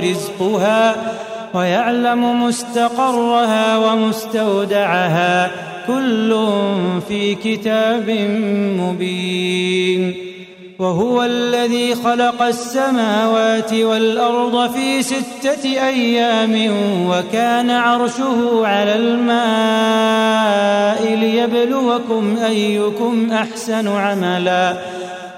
رزقها ويعلم مستقرها ومستودعها. كل في كتاب مبين. وهو الذي خلق السماوات والأرض في ستة أيام وكان عرشه على الماء ليبلوكم أيكم أحسن عملا.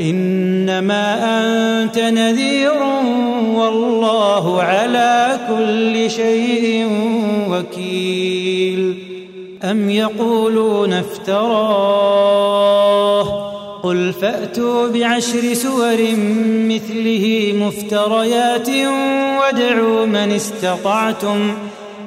إنما أنت نذير والله على كل شيء وكيل. أم يقولون افتراه؟ قل فأتوا بعشر سور مثله مفتريات وادعوا من استطعتم.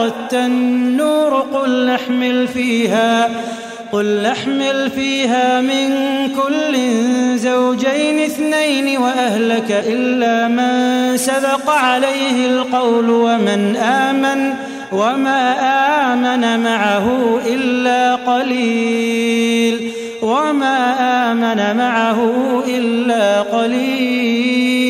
وفارت النور قل نحمل فيها قل نحمل فيها من كل زوجين اثنين وأهلك إلا من سبق عليه القول ومن آمن وما آمن معه إلا قليل وما آمن معه إلا قليل.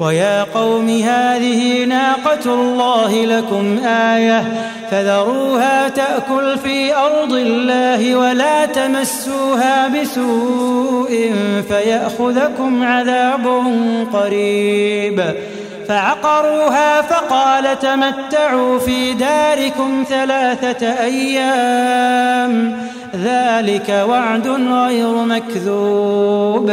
ويا قوم هذه ناقة الله لكم آية. فذروها تأكل في أرض الله ولا تمسوها بسوء فيأخذكم عذاب قريب. فعقروها فقال تمتعوا في داركم ثلاثة أيام. ذلك وعد غير مكذوب.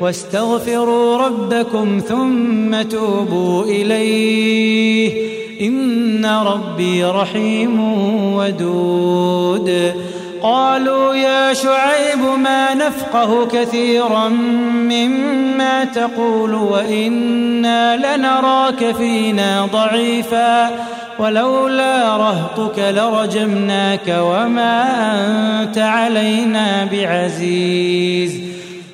واستغفروا ربكم ثم توبوا إليه. إن ربي رحيم ودود. قالوا يا شعيب ما نفقه كثيرا مما تقول وإنا لنراك فينا ضعيفا. ولولا رهطك لرجمناك وما أنت علينا بعزيز.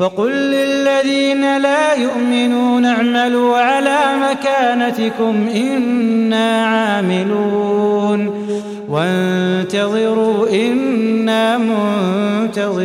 وقل للذين لا يؤمنون اعملوا على مكانتكم إنا عاملون. وانتظروا إنا منتظرون.